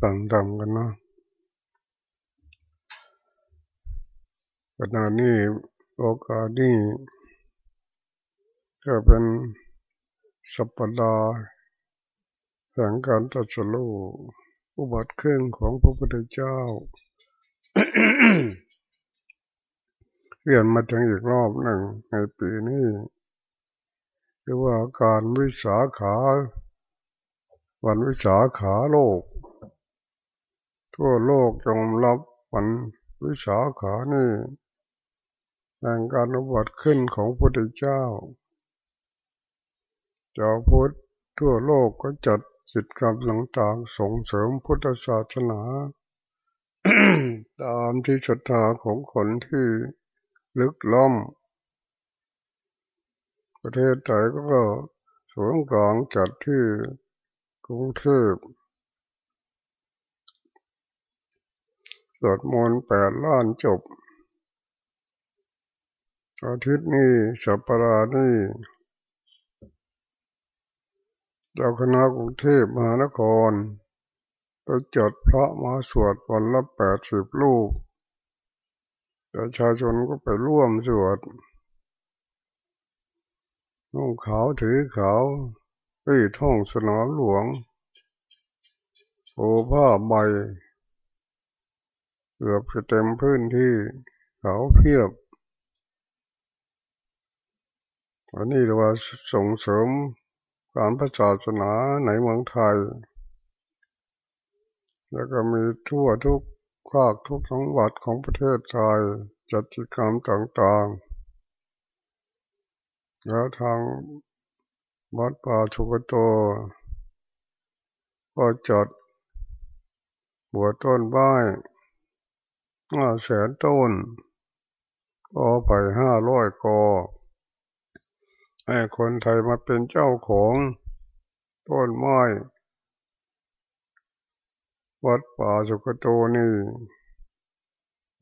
ฟังดำกันเนาะขณะนี้โอกาสนี้ก็เป็นสัปดาห์แห่งการตัดสโลอุบัติขึ้นของพระพุทธเจ้าเขียนมาถึงอีกรอบหนึ่งในปีนี้เรียกว่าการวิสาขา วันวิสาขาโลก ทั่วโลกจงรับวันวิสาขานี่แห่งการอุบัติขึ้นของพระพุทธเจ้าเจ้าพุทธทั่วโลกก็จัดกิจกรรมต่างๆส่งเสริมพุทธศาสนา ตามที่ศรัทธาของคนที่ลึกล้อมประเทศไทยก็สูงกลางจัดที่ กรุงเทพสวดมนต์แปดล้านจบ อาทิตย์นี้สัปดาห์นี้เจ้าคณะกรุงเทพมหานครก็จัดพระมาสวดวันละแปดสิบลูกประชาชนก็ไปร่วมสวดนุ่งขาวถือขาว ที่ท่องสนามหลวงโอผ้าใบเกือบจะเต็มพื้นที่เขาเพียบ อันนี้เรียกว่าส่งเสริมการพระศาสนาในเมืองไทย แล้วก็มีทั่วทุกภาคทุกจังหวัดของประเทศไทยจัดกิจกรรมต่างๆ แล้วทาง วัดป่าชุกโต ก็จัดบัวต้นไม้ห้าแสนต้นก็ไปห้าร้อยกอให้คนไทยมาเป็นเจ้าของต้นไม้วัดป่าสุกโตนี่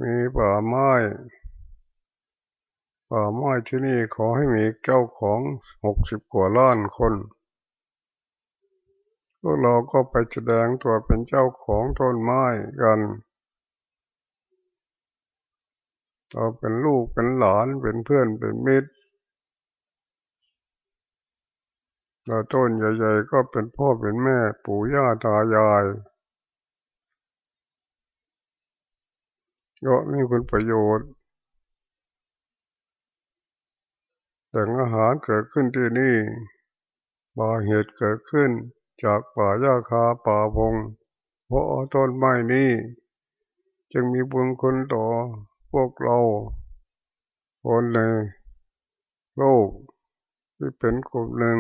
มีป่าไม้ ป่าไม้ที่นี่ขอให้มีเจ้าของหกสิบกว่าล้านคนพวกเราก็ไปแสดงตัวเป็นเจ้าของต้นไม้กันเราเป็นลูกเป็นหลานเป็นเพื่อนเป็นมิตรเราต้นใหญ่ๆก็เป็นพ่อเป็นแม่ปู่ย่าตายายก็มีคุณประโยชน์ แต่งอาหารเกิดขึ้นที่นี่ป่าเหตุเกิดขึ้น จากป่าหญ้าคาป่าพงเพราะต้นไม้นี้ จึงมีบุญคุณต่อพวกเราคนในโลกที่เป็นกลุ่มหนึ่ง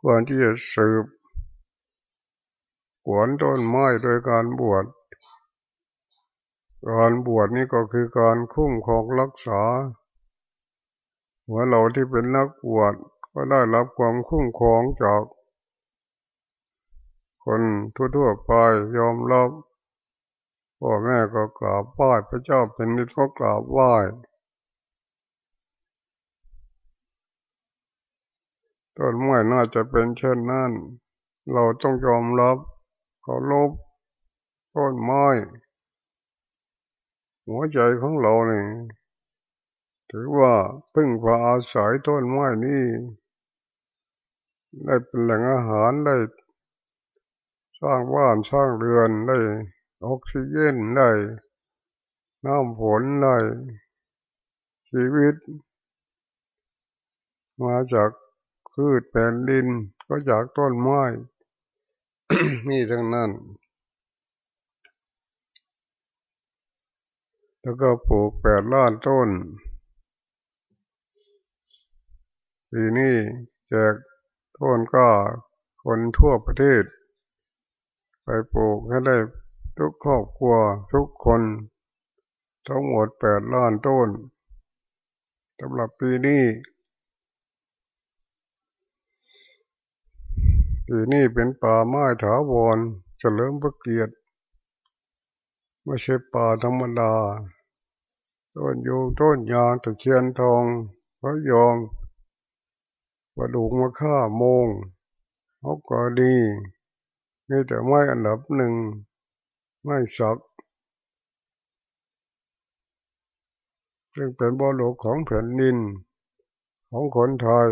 ควรที่จะสืบหวนต้นไม้โดยการบวช การบวชนี่ก็คือการคุ้มครองรักษาหัวเราที่เป็นนักบวชก็ได้รับความคุ้มครองจากคนทั่วๆไปยอมรับพ่อแม่ก็กราบไหว้พระเจ้าเป็นนิดก็กราบไหว้ต้นไม้น่าจะเป็นเช่นนั้น เราต้องยอมรับเคารพต้นไม้ หัวใจของเราเนี่ยถือว่าพึ่งพาอาศัยต้นไม้นี่ได้เป็นแหล่งอาหารได้ สร้างบ้านสร้างเรือนได้ออกซิเจนได้น้ำฝนได้ชีวิต มาจากพืชแผ่นดินก็จากต้นไม้นี่ทั้งนั้น แล้วก็ปลูกแปดล้านต้น ปีนี้แจกต้นก็คนทั่วประเทศ ไปปลูกให้ได้ทุกครอบครัวทุกคน ทั้งหมดแปดล้านต้นสำหรับปีนี้ปีนี้เป็นป่าไม้ถาวรเฉลิมพระเกียรติ ไม่ใช่ป่าธรรมดา ต้นยูต้นยางตะเคียนทองพระยองประดูกมะข่าโมงเขาก็ดีมีแต่ไม้อันดับหนึ่งไม่สักซึ่งเป็นบอลกของแผ่นดินของคนไทย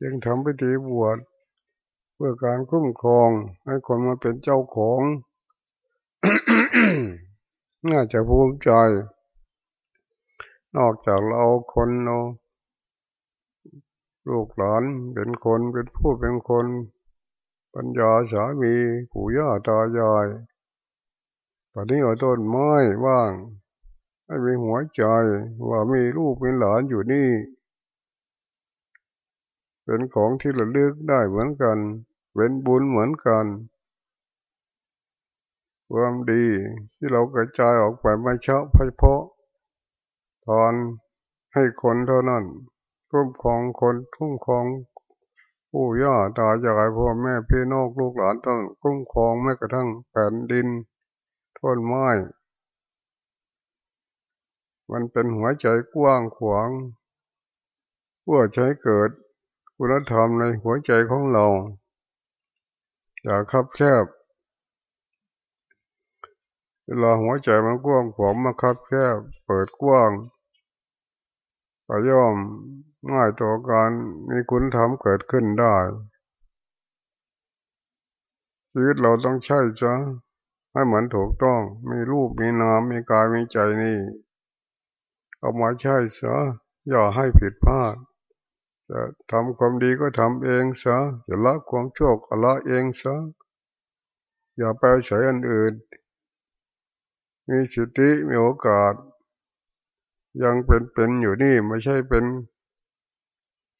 จึงทำพิธีบวชเพื่อการคุ้มครองให้คนมาเป็นเจ้าของ น่าจะภูมิใจ นอกจากเราคนเราลูกหลานเป็นคนเป็นผู้เป็นคน ปัญญาสามีปู่ย่าตายายตอนนี้เอาต้นไม้ว่างให้มีหัวใจว่ามีลูกเป็นหลานอยู่นี่ เป็นของที่ระลึกได้เหมือนกัน เป็นบุญเหมือนกัน ความดีที่เรากระจายออกไปไม่เฉพาะเพาะตอนให้คนเท่านั้นคุ้มครองคนคุ้มครองผู้ย่าตายายพ่อแม่พี่น้องลูกหลานต้องคุ้มครองแม้กระทั่งแผ่นดินต้นไม้มันเป็นหัวใจกว้างขวางเพื่อใช้เกิดคุณธรรมในหัวใจของเรา อย่าคับแคบ เวลาหัวใจมันกว้างขวางมาคับแคบเปิดกว้างก็ย่อมง่ายต่อการมีคุณธรรมเกิดขึ้นได้ชีวิตเราต้องใช้จะให้เหมือนถูกต้อง มีรูปมีนามมีกายมีใจนี่ เอามาใช้ซะอย่าให้ผิดพลาดจะทำความดีก็ทำเองซะจะละความชั่วก็ละเองซะอย่าไปใส่อันอื่น มีสติมีโอกาส ยังเป็นเป็นอยู่นี่ไม่ใช่เป็น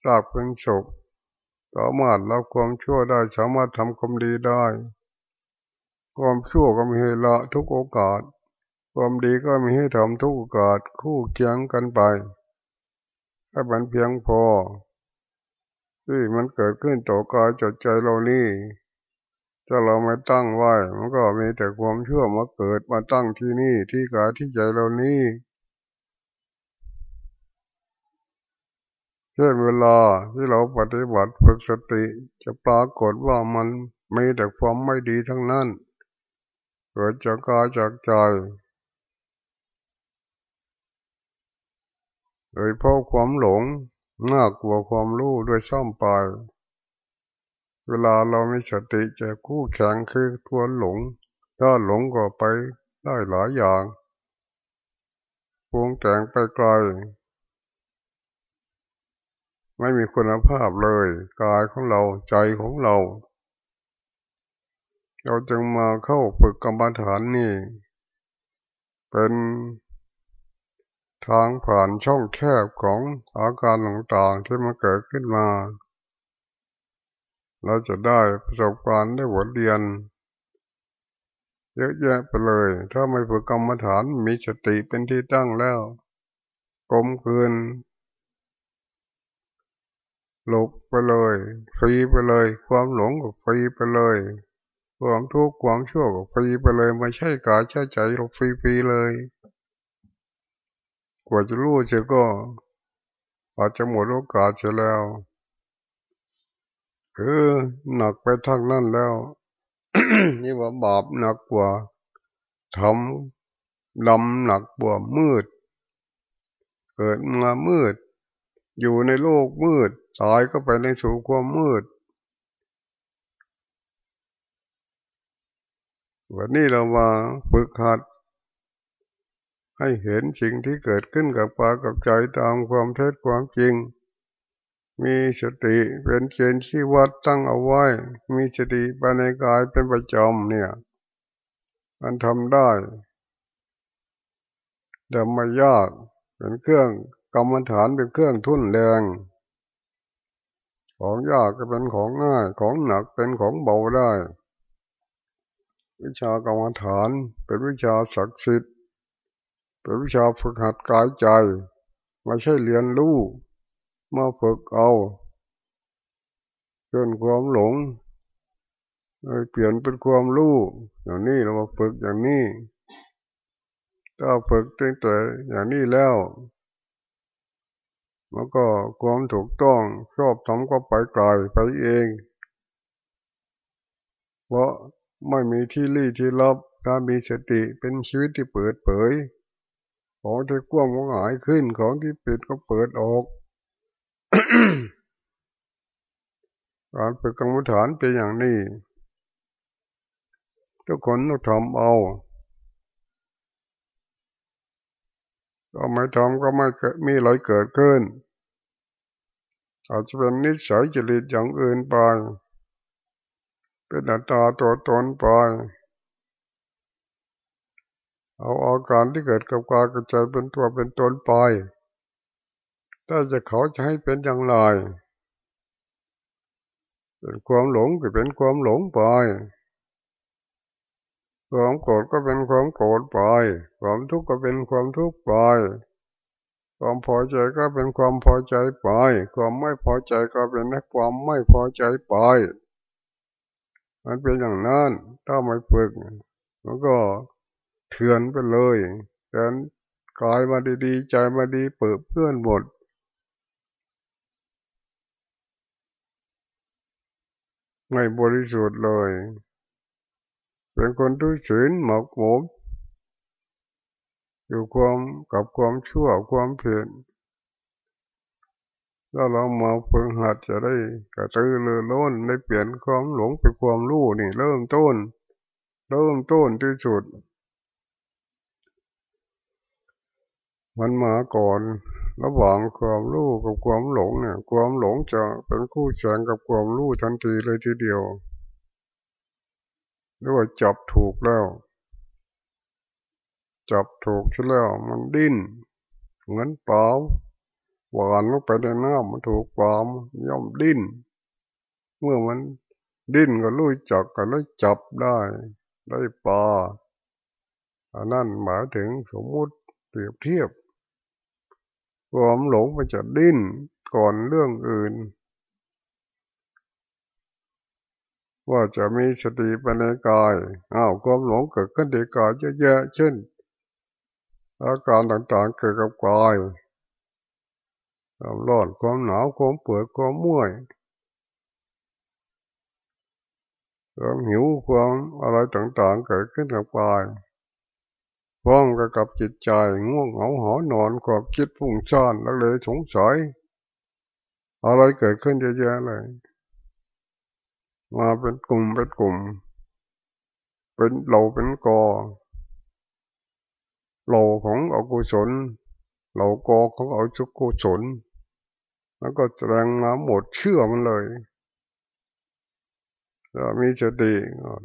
ทราบเป็นศพสามารถรับความชั่วได้ สามารถทำความดีได้ ความชั่วก็มีให้ละทุกโอกาส ความดีก็มีให้ทำทุกโอกาสคู่เคียงกันไปถ้ามันเพียงพอที่มันเกิดขึ้นต่อกายจดใจเรานี่ ถ้าเราไม่ตั้งไว้ มันก็มีแต่ความชั่วมาเกิดมาตั้งที่นี่ที่กายที่ใจเรานี่ช่เวลาที่เราปฏิบัติฝึกสติ จะปรากฏว่ามันมีแต่ความไม่ดีทั้งนั้น เกิดจากกายจากใจโดยเพราะความหลงมากกว่าความรู้ด้วยซ่อมไป เวลาเรามีสติจะคู่แข่งคือตัวหลง ถ้าหลงก็ไปได้หลายอย่างพวงแต่งไปไกล ไม่มีคุณภาพเลย กายของเราใจของเรา เราจึงมาเข้าฝึกกรรมฐานนี่ เป็นทางผ่านช่องแคบของอาการต่างๆที่มาเกิดขึ้นมา เราจะได้ประสบการณ์ได้บทเรียน เยอะแยะไปเลย ถ้าไม่ฝึกกรรมฐานมีสติเป็นที่ตั้งแล้วกลมเกินหลบไปเลยฟรีไปเลย ความหลงก็ฟรีไปเลย ความทุกข์ความชั่วก็ฟรีไปเลยไม่ใช่กายใช้ใจเราฟรีฟรีเลย กว่าจะรู้เสียก็อาจจะหมดโอกาสเสียแล้ว เออหนักไปทั้งนั้นแล้วนี่ว่าบาปหนักกว่าทำดำหนักกว่ามืด เกิดมามืด อยู่ในโลกมืดตายก็ไปในสู่ความมืด วันนี้เรามาฝึกหัด ให้เห็นสิ่งที่เกิดขึ้นกับปากับใจตามความเท็จความจริง มีสติเป็นเกณฑ์ที่วัดตั้งเอาไว้ มีสติภายในกายเป็นประจำเนี่ย มันทำได้แต่ไม่ยากเป็นเครื่องกรรมฐานเป็นเครื่องทุ่นแรงของยากก็เป็นของง่ายของหนักเป็นของเบาได้ วิชากรรมฐานเป็นวิชาศักดิ์สิทธิ์เป็นวิชาฝึกหัดกายใจไม่ใช่เรียนรู้ มาฝึกเอาเกินความหลงเปลี่ยนเป็นความรู้อย่างนี้เรามาฝึกอย่างนี้ถ้าฝึกตั้งแต่อย่างนี้แล้วแล้วก็ความถูกต้องชอบทำก็ไปไกลไปเอง เพราะไม่มีที่รี่ที่ลับถ้ามีสติเป็นชีวิตที่เปิดเผย ของที่กว้างก็หายขึ้นของที่ปิดก็เปิดออก การฝึกกรรมฐานเป็นอย่างนี้ ทุกคนต้องทำเอาถ้าไม่ทำก็ไม่มีอะไรเกิดขึ้น อาจจะเป็นนิสัยจริตอย่างอื่นไป เป็นอัตตาตัวตนไป เอาอาการที่เกิดกับกายกับใจเป็นตัวเป็นตนไป ถ้าจะเขาจะให้เป็นอย่างไรเป็นความหลงก็เป็นความหลงไปความโกรธก็เป็นความโกรธไป ความทุกข์ก็เป็นความทุกข์ไป ความพอใจก็เป็นความพอใจไป ความไม่พอใจก็เป็นความไม่พอใจไป มันเป็นอย่างนั้น ถ้าไม่ฝึก มันก็เถื่อนไปเลยเดินกายมาดีๆ ใจมาดีเปิดเพื่อนหมด ไม่บริสุทธิ์เลย เป็นคนทุศีลหมกหมมอยู่ความกับความชั่วความเพียรถ้าเรามาฝึกหัดจะได้กระตือรือร้นได้เปลี่ยนความหลงเป็นความรู้นี่ เริ่มต้น เริ่มต้นที่สุด มันมาก่อน ระหว่างความรู้กับความหลงเนี่ย ความหลงจะเป็นคู่แข่งกับความรู้ทันทีเลยทีเดียวหรือว่าจับถูกแล้ว จับถูกใช่แล้ว มันดิ้นเหมือนเปล่าหวานลงไปในน้ำมันถูกปลามย่อมดิ้น เมื่อมันดิ้นก็รู้จักก็เลยจับได้ ได้ปลาอันนั้นหมายถึงสมมุติเปรียบเทียบ ความหลงมันจะดิ้นก่อนเรื่องอื่น ว่าจะมีสติปัญญากายอ้าวความหลงเกิดขึ้นในกายเยอะแยะเช่นอาการต่างๆเกิดกับกายความร้อนความหนาวความปวดความเมื่อยความหิวความอะไรต่างๆเกิดขึ้นกับกาย พร้อมกับจิตใจง่วงเหงาหอนอนความคิดพุ่งซ่านแล้วเลยสงสัยอะไรเกิดขึ้นเยอะแยะเลย มาเป็นกลุ่มเป็นกลุ่ม เป็นเราเป็นกอเราของอกุศลเรากอของอจุกุศลแล้วก็แสดงมาหมดเชื่อมันเลยมีสติ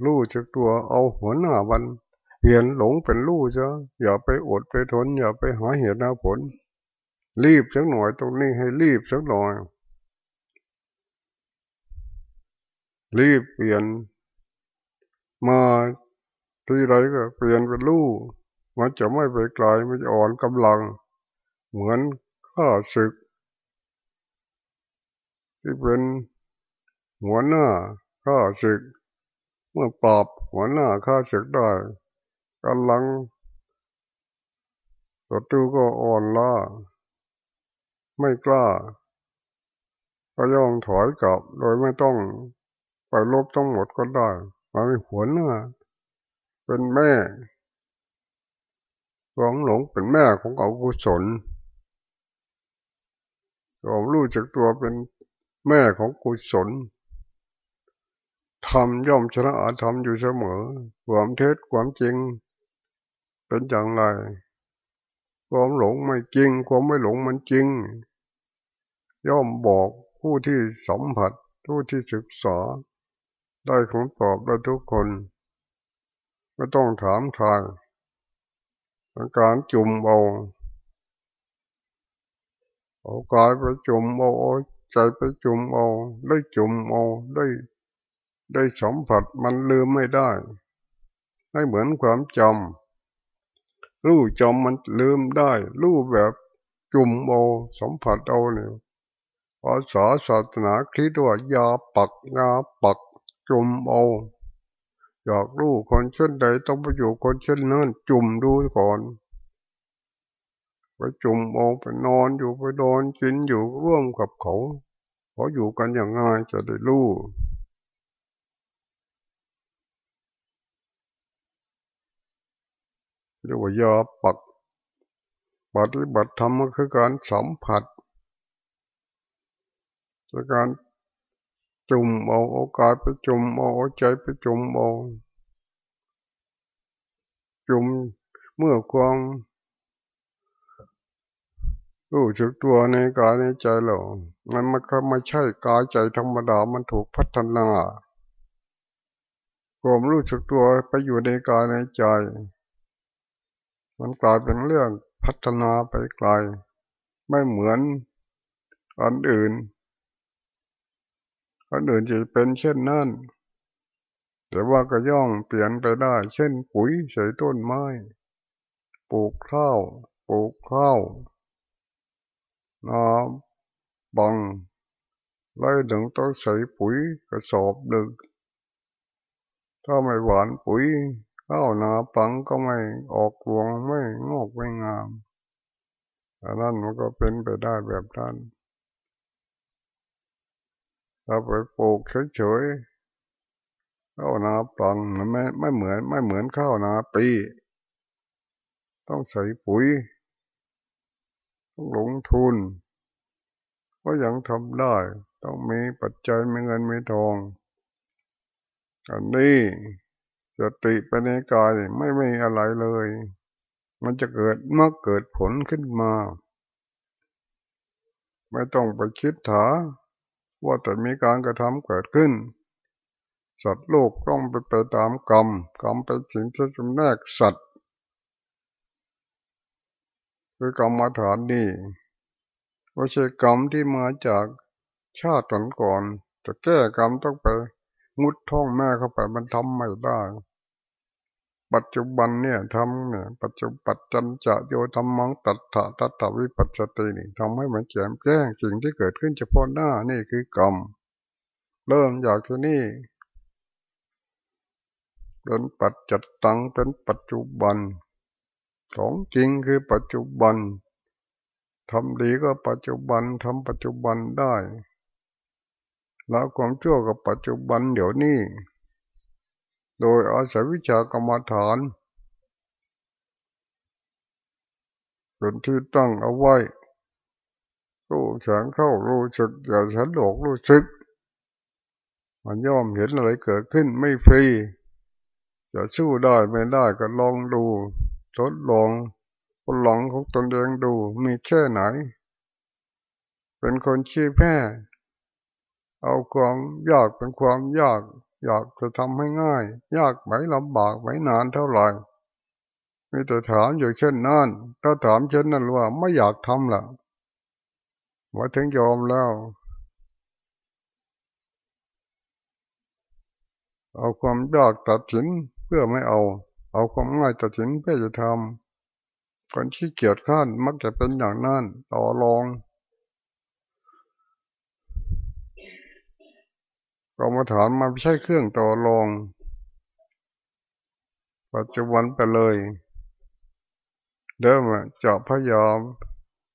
รู้จักตัวเอาหัวหน้าวัน เหียนหลงเป็นลู่จ้ะอย่าไปอดไปทน อย่าไปหาเหตุหาผล รีบสักหน่อยตรงนี้ให้รีบสักหน่อย รีบเปลี่ยน มาที่ไรก็เปลี่ยนเป็นลู่มันจะไม่ไปไกลมันจะอ่อนกำลัง เหมือนข้าศึก ที่เป็นหัวหน้าข้าศึก เมื่อปราบหัวหน้าข้าศึกได้ กำลังศัตรูก็อ่อนล้าไม่กล้า ก็ย่องถอยกลับ โดยไม่ต้องไปลบทั้งหมดก็ได้มาเป็นหัวหน้าเป็นแม่ความหลงเป็นแม่ของอกุศลความรู้จักตัวเป็นแม่ของกุศลธรรมย่อมชนะอาธรรมอยู่เสมอ ความเท็จความจริง เป็นอย่างไร ความหลงไม่จริง ความไม่หลงมันจริง ย่อมบอกผู้ที่สัมผัสผู้ที่ศึกษา ได้คำตอบได้ทุกคนไม่ต้องถามทางการจุ่มเอาเอากายไปจุ่มเอาใจไปจุ่มเอาได้จุ่มเอาได้ได้สัมผัสมันลืมไม่ได้ ให้เหมือนความจำ รู้จำมันลืมได้ รู้แบบจุ่มโอสัมผัสเอาเนี่ยภาษาศาสนาคิดว่ายาปักงาปักจุ่มเอาอยากรู้คนเช่นใดต้องไปอยู่คนเช่นนั้นจุ่มดูก่อนไปจุ่มเอาไปนอนอยู่ไปโดนกินอยู่ร่วมกับเขาเขาอยู่กันอย่างง่ายจะได้รู้ เรียกว่ายาปักปฏิบัติธรรมก็คือการสัมผัสคือการจุ่มเอาโอกาสไปจุ่มเอาใจไปจุ่มเอาจุ่มเมื่อความรู้สึกตัวในกายในใจเรามันมันก็ไม่ใช่กายใจธรรมดา มันถูกพัฒนาความรู้สึกตัวไปอยู่ในกายในใจ มันกลายเป็นเรื่องพัฒนาไปไกล ไม่เหมือนอันอื่น อันอื่นจะเป็นเช่นนั้นแต่ว่าก็ย่องเปลี่ยนไปได้ เช่นปุ๋ยใส่ต้นไม้ ปลูกข้าว ปลูกข้าวน้ำบังไล่ถึงต้องใส่ปุ๋ยกระสอบดึก ถ้าไม่หวานปุ๋ย ข้าวนาปังก็ไม่ออกรวงไม่งอกไม่งามอันนั้นมันก็เป็นไปได้แบบนั้นถ้าไปปลูกเฉยๆข้าวนาปังมันไม่ไม่เหมือน ไม่เหมือนข้าวนาปี ต้องใส่ปุ๋ยต้องลงทุน ก็ยังทำได้ ต้องมีปัจจัยมีเงินมีทองอันนี้ สติไปในกายไม่ไม่อะไรเลย มันจะเกิดเมื่อเกิดผลขึ้นมา ไม่ต้องไปคิดถาว่าแต่มีการกระทำเกิดขึ้น สัตว์โลกต้องไปไปตามกรรม กรรมเป็นสิ่งที่จำแนกสัตว์คือกรรมฐานนี่ไม่ใช่กรรมที่มาจากชาติก่อนจะแก้กรรมต้องไปมุดท้องแม่เข้าไปมันทำไม่ได้ ปัจจุบันเนี่ยทำเนี่ยปัจจุบันจันจะโยธรรมังตัดถะตัถวิปัสสตินี่ทำให้มันแจ่มแจ้งสิ่งที่เกิดขึ้นเฉพาะหน้านี่คือกรรมเริ่มจากที่นี่เป็นปัจจัตตังเป็นปัจจุบัน ของจริงคือปัจจุบันทำดีก็ปัจจุบันทำปัจจุบันได้ และความชั่วกับปัจจุบันเดี๋ยวนี้ โดยอาศัยวิชากรรมฐานเป็นที่ตั้งเอาไว้รู้แข็งเข้ารู้สึกอย่าฉันหลอกรู้สึก มันย่อมเห็นอะไรเกิดขึ้นไม่ฟรีจะสู้ได้ไม่ได้ก็ลองดู ทดลองผลหลังของตนเองดูมีแค่ไหน เป็นคนชี้แพ้เอาความยากเป็นความยาก อยากจะทำให้ง่าย ยากไหมลำบากไหมนานเท่าไหร่มีแต่ถามอยู่เช่นนั้นถ้าถามเช่นนั้นว่าไม่อยากทำละว่าถึงยอมแล้ว เอาความยากตัดสินเพื่อไม่เอา เอาความง่ายตัดสินเพื่อจะทำคนที่เกียจข้านมักจะเป็นอย่างนั้นต่อรอง กรรมฐานมันไม่ใช่เครื่องต่อรอง ปัจจุบันไปเลยเดิมจะพยายาม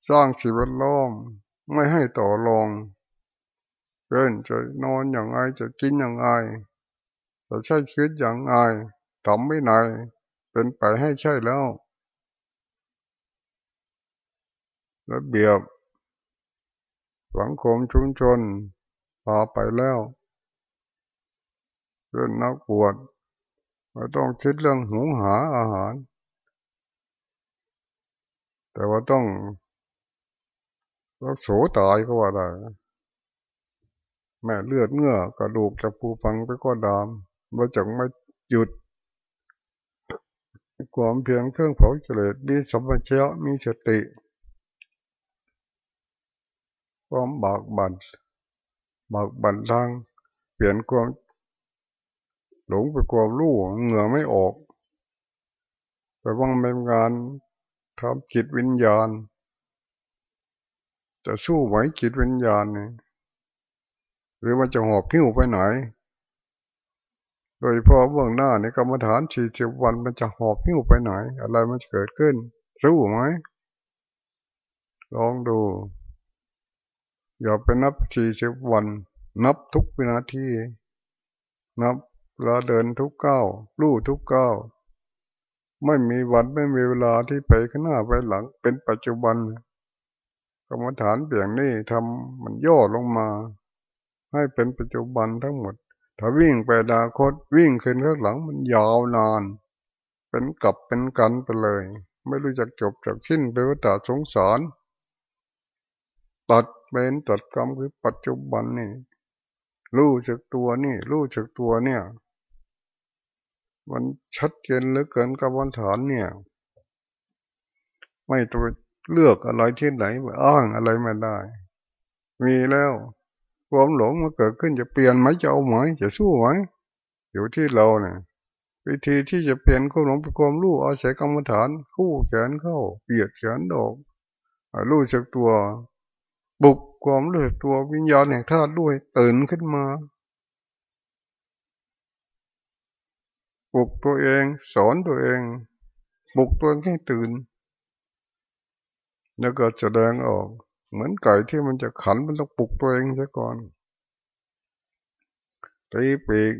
สร้างชีวิตล้อมไม่ให้ต่อรองเพื่อนจะนอนอย่างไรจะกินอย่างไรจะใช้ชีวิตอย่างไรทำไม่ไหน เป็นไปให้ใช่แล้วระเบียบสังคมชุมชนพาไปแล้ว เป็นนักบวชไม่ต้องคิดเรื่องหุงหาอาหาร แต่ว่าต้องรักโสตายก็ว่าได้แม่เลือดเงื่อกระดูกจะปูฟังไปก็ดามเราจะไม่หยุด ความเพียงเครื่องเผาเฉลดมีสมบัติเยมีสติความบากบันบากบันทาง เปลี่ยนความ หลงไปความรู้เหงื่อไม่ออกแต่ว่าเป็นงานทำจิตวิญญาณ จะสู้ไหวจิตวิญญาณนี่หรือมันจะหอบพิ้วไปไหน โดยพอเบื้องหน้าในกรรมฐานสี่สิบวันมันจะหอบพิ้วไปไหน อะไรมันจะเกิดขึ้น สู้ไหมลองดู อย่าไปนับสี่สิบวัน นับทุกวินาที นับ เราเดินทุกก้าวลู่ทุกก้าวไม่มีวันไม่มีเวลาที่ไปข้างหน้าไปหลัง เป็นปัจจุบันกรรมฐานเปลี่ยนนี่ทำมันย่อลงมา ให้เป็นปัจจุบันทั้งหมด ถ้าวิ่งไปดาคตวิ่งขึ้นข้างหลังมันยาวนาน เป็นกลับเป็นกันไปเลย ไม่รู้จักจบจากสิ้นไปว่าตาสงสารตัดเป็นตัดกรรมคือปัจจุบันนี่รู้จักตัวนี่รู้จักตัวเนี่ย มันชัดเจนเหลือเกินกับวันฐานเนี่ย ไม่ต้องเลือกอะไรที่ไหนอ้างอะไรไม่ได้ มีแล้วความหลงมันเกิดขึ้นจะเปลี่ยนไหมจะเอาไหมจะสู้ไหมอยู่ที่เราเนี่ยวิธีที่จะเปลี่ยนความหลงเป็นความรู้อาศัยกรรมฐาน คู่แขนเข้าเปียดแขนดอกรู้จักตัว บุกความรู้จักตัววิญญาณแห่งธาตุด้วยตื่นขึ้นมา ปลุกตัวเอง สอนตัวเองปลุกตัวเองให้ตื่น แล้วก็แสดงออก เหมือนไก่ที่มันจะขันมันต้องปลุกตัวเองซะก่อนตีปีก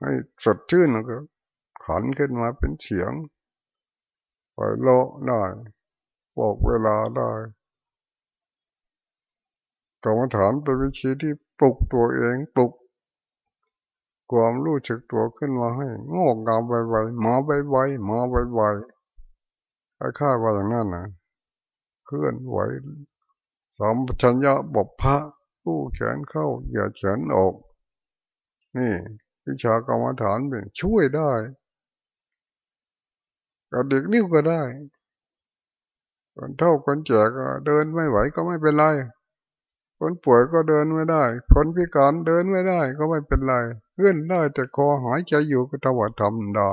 ให้สดชื่นแล้วก็ ขันขึ้นมาเป็นเสียงปล่อยโลได้บอกเวลาได้กรรมฐานเป็นวิธีที่ปลุกตัวเองปลุก ความรู้สึกตัวขึ้นมาให้งอกงามไวๆมาไวๆมาไวๆค่าว่าอย่างนั้นนะเคลื่อนไหวสามชัญญะบบพระผู้แขนเข้า อย่าแขนออก นี่วิชากรรมฐานเป็นช่วยได้กับเด็กนิ้วก็ได้คนเท่าคนแก่ก็เดินไม่ไหวก็ไม่เป็นไร คนป่วยก็เดินไม่ได้ คนพิการเดินไม่ได้ก็ไม่เป็นไรเคลื่อนได้แต่คอหายใจอยู่ก็ทว่าทำได้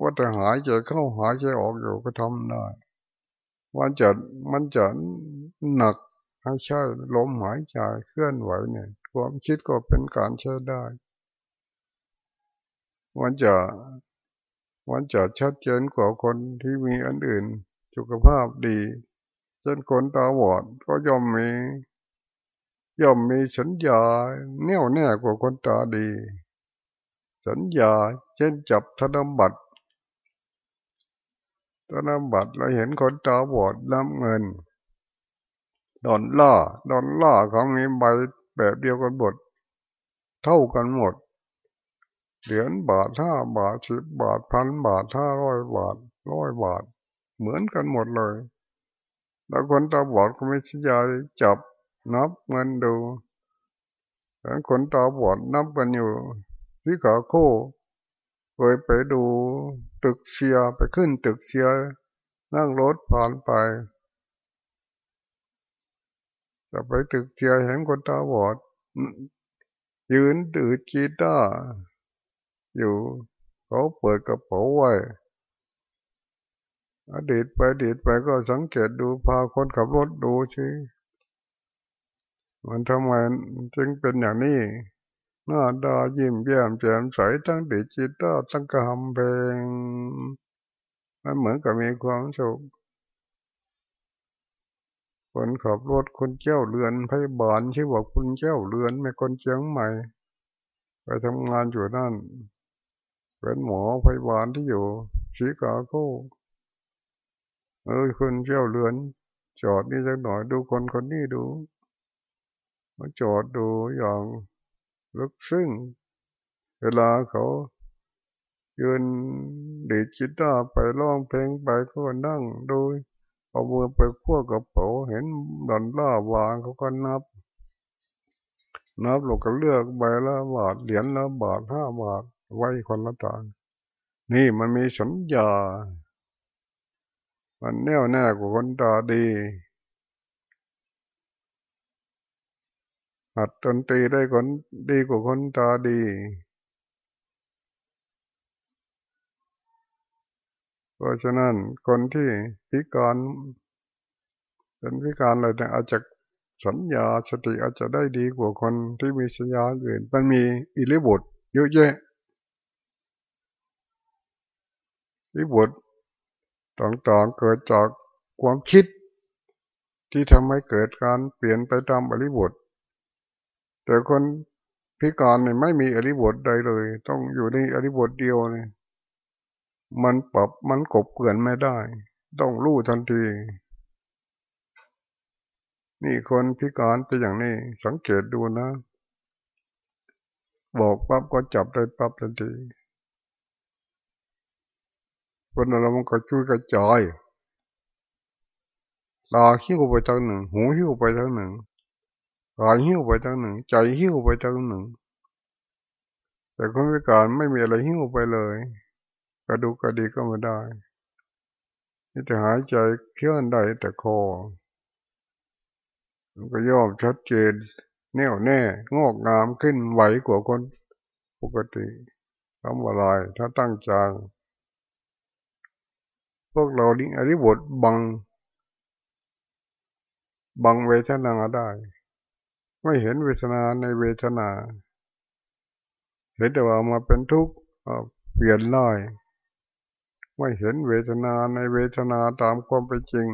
ว่าแต่หายใจเข้าหายใจออกอยู่ก็ทำได้มันจะมันจะหนักให้ใช่ลมหายใจเคลื่อนไหวเนี่ย ความคิดก็เป็นการใช้ได้มันจะมันจะชัดเจนกว่าคนที่มีอันอื่นสุขภาพดี เช่นคนตาบอดก็ย่อมมีย่อมมีสัญญาแน่วแน่กว่าคนตาดี สัญญาเช่นจับธนบัตรธนบัตรเราเห็นคนตาบอดนำเงินดอนล่าดอนล่าเขามีใบแบบเดียวกันหมดเท่ากันหมดเหรียญบาทห้าบาทสิบบาทพันบาทห้าร้อยบาทร้อยบาท เหมือนกันหมดเลย แล้วคนตาบอดก็ไม่ใช่ยาจับนับเงินดูแต่คนตาบอดนับกันอยู่ที่ขาโคเคยไปดูตึกเสียไปขึ้นตึกเสียนั่งรถผ่านไปจะไปตึกเสียเห็นคนตาบอด ยืนดืดกีตาร์อยู่เขาเปิดกระเป๋าไว้ อดีตไปอดีตไปก็สังเกตดูพาคนขับรถดูชิมันทำไมจึงเป็นอย่างนี้หน้าดายิ้มแย้มแจ่มใสทั้งดีจิตตาตั้งกำเพลงมันเหมือนกับมีความสุขคนขับรถคนเจ้าเรือนพยาบาลชื่อว่าคุณเจ้าเรือนไม่คนเชียงใหม่ ไปทำงานอยู่นั่นเป็นหมอพยาบาลที่อยู่ชิคาโก เออคนเจ้าเรือน จอดนี่สักหน่อยดูคนคนนี้ดูมาจอดดูอย่างลึกซึ้งเวลาเขายืนดีดจิตตาไปร้องเพลงไปก็นั่งดูเอามือไปขั้วกับเป๋าเห็นดอนล่าวางเขาก็นับ นับเราก็เลือกใบละบาทเหรียญละบาทห้าบาทไว้คนละตางนี่มันมีสัญญา มันแน่วแน่กว่าคนตาดีหัดดนตรีได้คนดีกว่าคนตาดี เพราะฉะนั้นคนที่พิการเป็นพิการอะไรเนี่ยอาจจะสัญญาสติอาจจะได้ดีกว่าคนที่มีสัญญาอื่นมันมีอิริบุตรเยอะแยะอิริบุตร ต่างๆเกิดจากความคิด ที่ทำให้เกิดการเปลี่ยนไปตามอริบท แต่คนพิการเนี่ยไม่มีอริบทใดเลย ต้องอยู่ในอริบทเดียวเนี่ยมันปรับมันกบเกลื่อนไม่ได้ ต้องรู้ทันที นี่คนพิการเป็นอย่างนี้ สังเกตดูนะ บอกปั๊บก็จับได้ปั๊บทันที คนเรามันก็ช่วยกระจายตาหิ้วไปทางหนึ่ง หูหิ้วไปทางหนึ่งกายหิ้วไปทางหนึ่ง ใจหิ้วไปทางหนึ่ง แต่คนพิการไม่มีอะไรหิ้วไปเลย กระดูกกระดีก็ไม่ได้นี่จะหายใจเคลื่อนได้แต่คอมันก็ย่อมชัดเจน แน่วแน่ งอกงามขึ้นไหวกว่าคนปกติทำอะไรถ้าตั้งใจ พวกเราดิอริบทบัง บังเวทนาได้ ไม่เห็นเวทนาในเวทนา เห็นแต่ว่ามาเป็นทุกข์เปลี่ยนได้ไม่เห็นเวทนาในเวทนาตามความเป็นจริง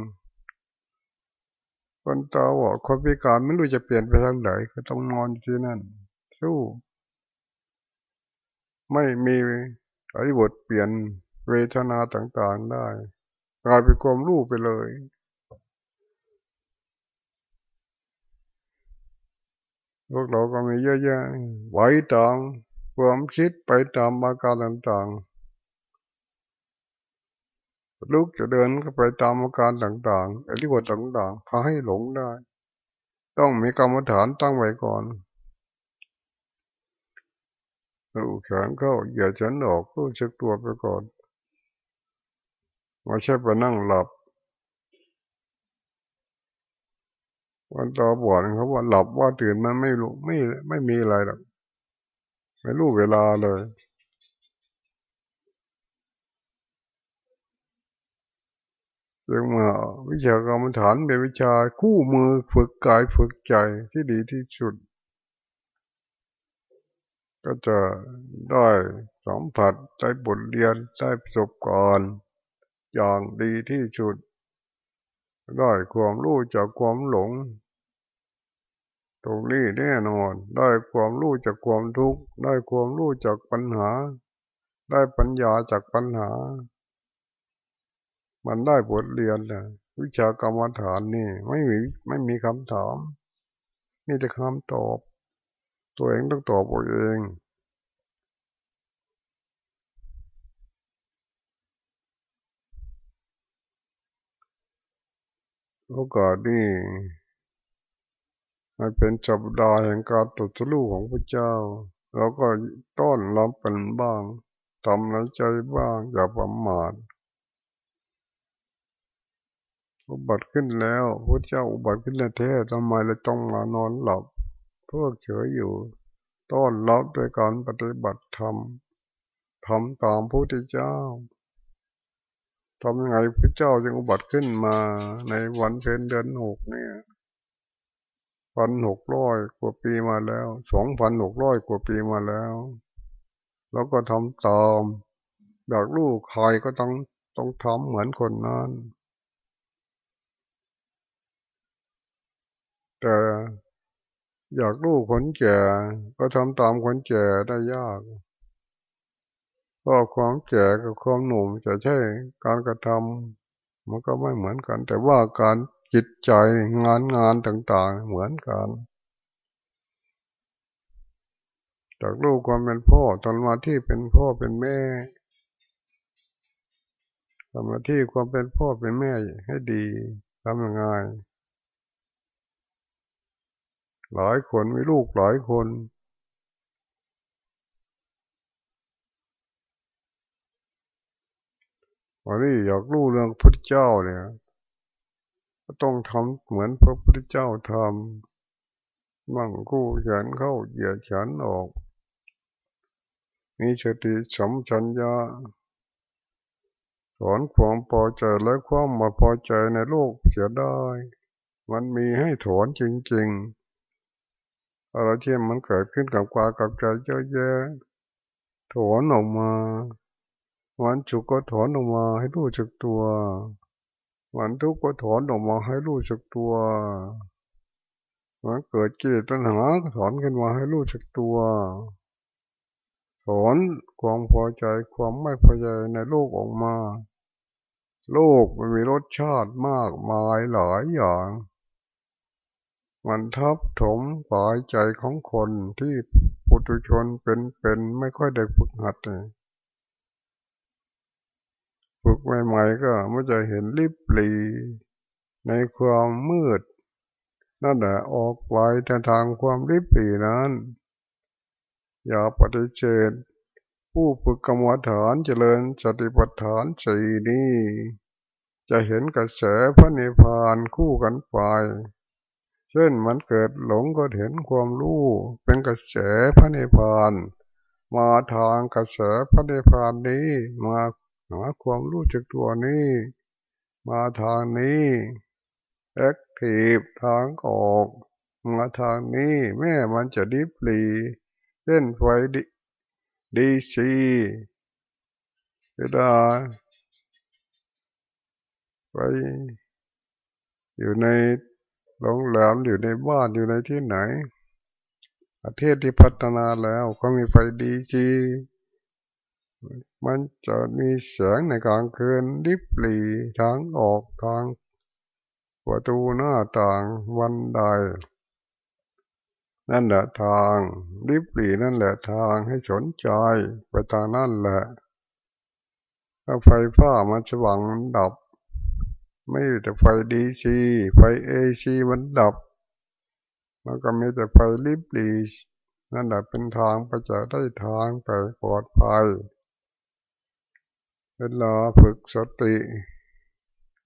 คนตาว่าคนพิการไม่รู้จะเปลี่ยนไปทางไหนก็ต้องนอนที่นั่น สู้ ไม่มีอริบทเปลี่ยน เวทนาต่างๆได้กลายเป็นความรู้ไปเลย พวกเราก็มีเยอะแยะไหวต่างความคิดไปตามอาการต่างๆ ลุกจะเดินก็ไปตามอาการต่างๆอริบทต่างๆพาให้หลงได้ ต้องมีกรรมฐานตั้งไว้ก่อนดูแขนเข้าอย่าฉันออกรู้เช็คตัวไปก่อน ไม่ใช่ไปนั่งหลับ วันต่อบวชเขาว่าหลับว่าตื่นมันไม่รู้ไม่ไม่มีอะไรหรอกไม่รู้เวลาเลยเรื่องมาวิชากรรมฐานเป็นวิชาคู่มือฝึกกายฝึกใจที่ดีที่สุด ก็จะได้สัมผัสได้บทเรียนได้ประสบการณ์ อย่างดีที่สุด ได้ความรู้จากความหลง ตรงนี้แน่นอน ได้ความรู้จากความทุกข์ ได้ความรู้จากปัญหา ได้ปัญญาจากปัญหา มันได้บทเรียนนะวิชากรรมฐานนี่ไม่มีไม่มีคำถามมีแต่คำตอบ ตัวเองต้องตอบตัวเอง โอกาสนี้มันเป็นจับดาแห่งการตรัสรู้ของพระเจ้า เราก็ต้อนรับเป็นบ้างทำในใจบ้างอย่าประมาทอุบัติขึ้นแล้วพระเจ้าอุบัติขึ้นแล้วแท้ทำไมเราต้องมานอนหลับเพื่อเฉยอยู่ ต้อนรับด้วยการปฏิบัติธรรมทำตามพระพุทธเจ้า ทำยังไงพระเจ้าจึงอุบัติขึ้นมาในวันเพ็ญเดือนหกเนี่ยพันหกร้อยกว่าปีมาแล้วสองพันหกร้อยกว่าปีมาแล้ว แล้วก็ทำตามอยากลูกใครก็ต้องต้องทำเหมือนคนนั้นแต่อยากลูกคนแก่ก็ทำตามคนแก่ได้ยาก พราความแก่กับความหนุ่มจะใช่การกระทำมันก็ไม่เหมือนกัน แต่ว่าการจิตใจงานงานต่างๆ เหมือนกันจากลูกความเป็นพ่อตอนมาที่เป็นพ่อเป็นแม่ทำมาที่ความเป็นพ่อเป็นแม่ให้ดีทำยังไงหลายคนมีลูกหลายคน วันนี้อยากรู้เรื่องพระเจ้าเนี่ยก็ต้องทำเหมือนพระพุทธเจ้าทำมั่งกู้แขนเข้าเหยียดแขนออก มีสติสมชัญญาสอนความพอใจและความมาพอใจในโลกเสียได้ มันมีให้ถอนจริงๆอะไรที่มันเกิดขึ้นกับกวากับใจเยอะแยะถอนออกมา วันจุกก็ถอนออกมาให้รู้จักตัวมมันทุกข์ก็ถอนออกมาให้รู้สึกตัวมันเกิดกิเลสตัณหาก็ถอนขึ้นมาให้รู้สึกตัว ถอนความพอใจความไม่พอใจในโลกออกมา โลกมันมีรสชาติมากมายหลายอย่าง มันทับถมปลายใจของคนที่ปุถุชนเป็นเป็นไม่ค่อยได้ฝึกหัดเลย ฝึกใหม่ๆก็ไม่จะเห็นริบหลีในความมืด นั่นแหละออกไปแต่ทางความริบหลีนั้น อย่าปฏิเสธผู้ฝึกกรรมฐานเจริญสติปัฏฐานสี่นี้จะเห็นกระแสพระนิพพานคู่กันไปเช่นมันเกิดหลงก็เห็นความรู้เป็นกระแสพระนิพพาน มาทางกระแสพระนิพพานนี้มา หาความรู้จักตัวนี้ มาทางนี้แอคทีฟทางออกมาทางนี้ แม่มันจะริบหรี่เล่นไฟ DCเวลาไปอยู่ในโรงแรมอยู่ในบ้านอยู่ในที่ไหน ประเทศที่พัฒนาแล้วเขามีไฟดีจี มันจะมีแสงในกลางคืนริบหลีทางออกทางประตูหน้าต่างวันใด นั่นแหละทางริบหรี่นั่นแหละทางให้สนใจไปทางนั่นแหละถ้าไฟฟ้ามันสว่างดับ ไม่แต่ไฟ DC ไฟ AC มันดับ มันก็มีแต่ไฟริบหรี่นั่นแหละเป็นทางไปจะได้ทางไปปลอดภัย เวลาฝึกสติ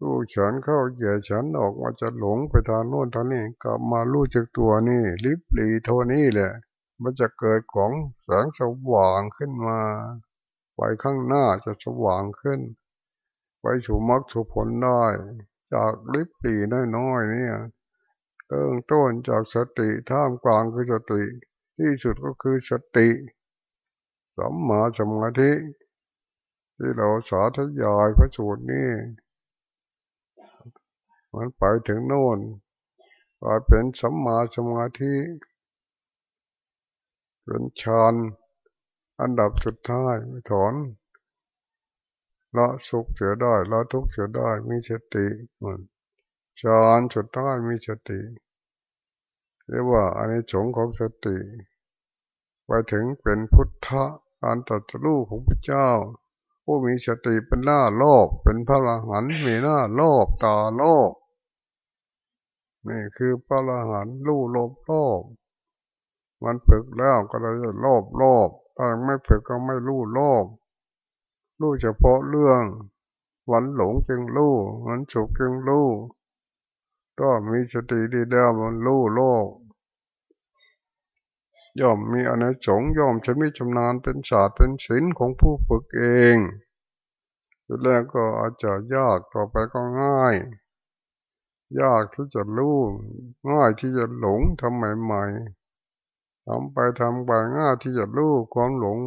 คู้แขนเข้าเหยียดแขนออกมาจะหลงไปทางโน้นทางนี้กลับมารู้จักตัวนี่ริบหรี่โทนี่แหละมันจะเกิดของแสงสว่างขึ้นมาไปข้างหน้าจะสว่างขึ้น ไปสู่มรรคสู่ผลได้ จากลิบหลีน้อยๆเนี่ยเริ่มต้นจากสติท่ามกลางคือสติ ที่สุดก็คือสติสัมมาสมาธิ ที่เราสาธยายพระสูตรนี้มันไปถึงโน่นกลายเป็นสัมมาสมาธิเป็นฌานอันดับสุดท้ายถอนละสุขเสียได้ละทุกข์เสียได้มีสติมันฌานสุดท้ายมีสติเรียกว่าอันนี้สงของสติ ไปถึงเป็นพุทธะการตัดสู้ของพระเจ้า ผู้มีสติเป็นหน้าโลก เป็นพระอรหันต์มีหน้าโลกตาโลก นี่คือพระอรหันต์รู้โลภโลภมันฝึกแล้วก็เลยโลภโลภถ้าไม่ฝึกก็ไม่รู้โลภรู้เฉพาะเรื่องวันหลงจึงรู้วันสุขจึงรู้ก็มีสติดีเดียวมันรู้โลก ย่อมมีอนันสงย่อมจะมีชำนาญเป็นศาสตร์เป็นศิลป์ของผู้ฝึกเองทีแรกก็อาจจะยากต่อไปก็ง่าย ยากที่จะรู้ง่ายที่จะหลงทำใหม่ๆทำไปทำไปง่ายที่จะรู้ความหลง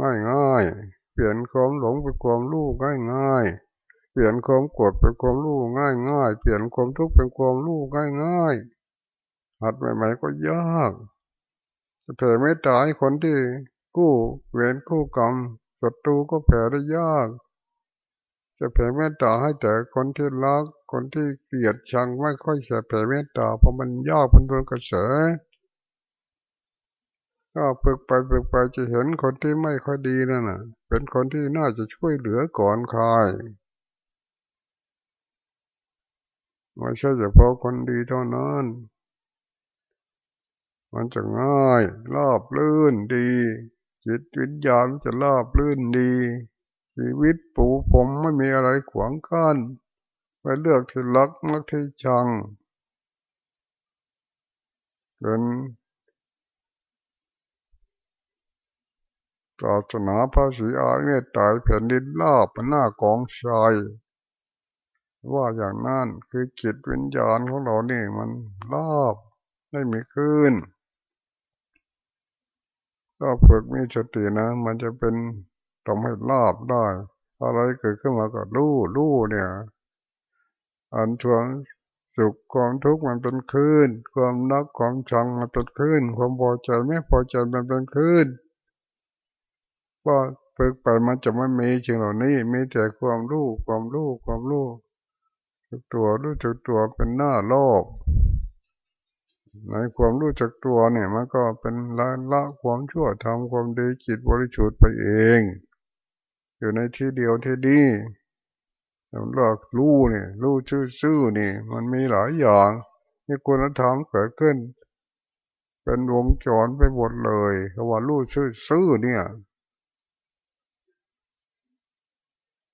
ง่ายง่ายเปลี่ยนความหลงเป็นความรู้ง่ายง่ายเปลี่ยนความกดเป็นความรู้ง่ายง่ายเปลี่ยนความทุกข์เป็นความรู้ง่ายง่าย หัดใหม่ๆก็ยากจะเผยไม่ตายคนที่กู้เวรกู้กรรมศัตรูก็แผ่ได้ยาก จะแผ่เมตตาให้แต่คนที่รัก คนที่เกลียดชังไม่ค่อยจะแผ่เมตตาเพราะมันยากเป็นตัวกระแสก็ฝึกไปฝึกไปจะเห็นคนที่ไม่ค่อยดีนั่นน่ะ เป็นคนที่น่าจะช่วยเหลือก่อนใครไม่ใช่เฉพาะคนดีเท่านั้น มันจะง่ายรอบลื่นดี จิตวิญญาณจะรอบลื่นดี ชีวิตปูผมไม่มีอะไรขวางกั้นไปเลือกที่รักมักที่ชังเป็นศาสนาพระศรีอาเมตตายแผ่นดินลาบหน้ากองชายว่าอย่างนั้นคือจิตวิญญาณของเรานี่มันลาบไม่มีขึ้น ก็ฝึกมีสตินะ มันจะเป็นทำให้ลาบได้ อะไรเกิดขึ้นมาก็รู้รู้เนี่ย อันชวนสุขความทุกข์มันเป็นคลื่นความนักความชังมันเป็นคลื่นความพอใจไม่พอใจมันเป็นคลื่นว่าฝึกไปมันจะไม่มีสิ่งเหล่านี้มีแต่ความรู้ความรู้ความรู้ตัวรู้จักตัวเป็นหน้าโลก ในความรู้จักตัวเนี่ยมันก็เป็นละละความชั่วทำความดีจิตบริสุทธิ์ไปเอง อยู่ในที่เดียวที่ดีเราเลิกรู้เนี่ยรู้ชื่อๆนี่ มันมีหลายอย่างนี่คุณธรรมเกิดขึ้น เป็นวงจรไปหมดเลยคำว่ารู้ชื่อๆเนี่ย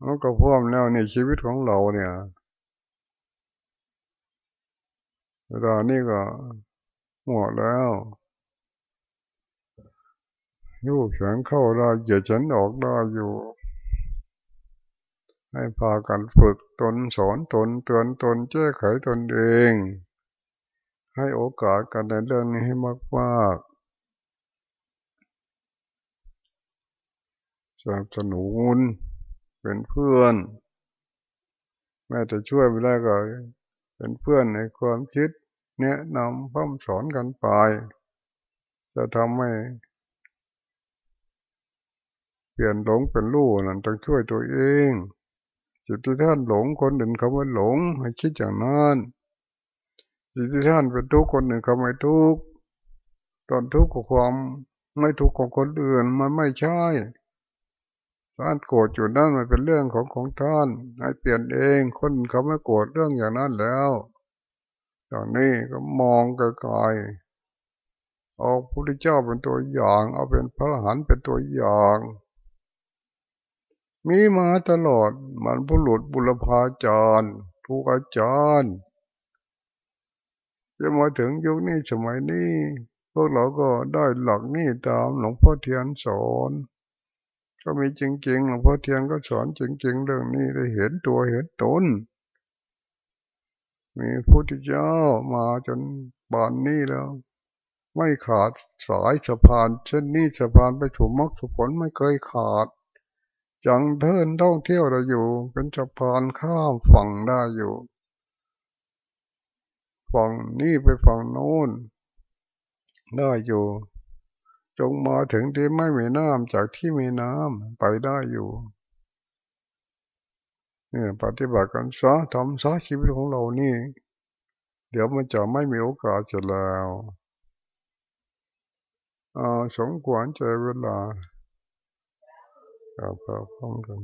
มันก็พร้อมแล้วในชีวิตของเราเนี่ยเวลานี้ก็ หมดแล้วยูกแขนเข้าได้เหยียดฉันออกได้อยู่ ให้พากันฝึกตนสอนตนเตือนตนแก้ไขตนเอง ให้โอกาสกันในเรื่องนี้ให้มากๆสนับสนุนเป็นเพื่อน แม้จะช่วยไม่ได้ก็เป็นเพื่อนในความคิด แนะนำพ่อมสอนกันไป จะทำให้เปลี่ยนหลงเป็นรู้นั่นต้องช่วยตัวเองจิตที่ท่านหลงคนอื่นเขาไม่หลง ให้คิดอย่างนั้นจิตที่ท่านเป็นทุกข์คนอื่นเขาไม่ทุกข์ตอนทุกข์กับความไม่ทุกข์ของคนอื่นมันไม่ใช่ท่านโกรธอยู่นั่นมันเป็นเรื่องของของท่านให้เปลี่ยนเองคนเขาไม่โกรธเรื่องอย่างนั้นแล้ว ตอนนี้ก็มองไกลๆเอาพระพุทธเจ้าเป็นตัวอย่าง เอาเป็นพระอรหันต์เป็นตัวอย่าง มีมาตลอดมันผู้หลุดบุรพาจารย์ทุกอาจารย์จะมาถึงยุคนี้สมัยนี้ พวกเราก็ได้หลักนี้ตามหลวงพ่อเทียนสอนก็มีจริงๆหลวงพ่อเทียนก็สอนจริง ๆ เรื่องนี้ได้เห็นตัวเห็นตน มีพุทธเจ้ามาจนบานนี้แล้ว ไม่ขาดสายสะพาน เช่นนี้สะพานไปถูกมรรคผลไม่เคยขาดจังเดินท่องเที่ยวเราอยู่ เป็นสะพานข้ามฝั่งได้อยู่ฝั่งนี้ไปฝั่งโน้นได้อยู่ จงมาถึงที่ไม่มีน้ำจากที่มีน้ำไปได้อยู่ นี่ปฏิบัติกันซะทำซะชีวิตของเรานี่ เดี๋ยวมันจะไม่มีโอกาสจะแล้วอาสมควรใจเวลาครับครับพ้องกัน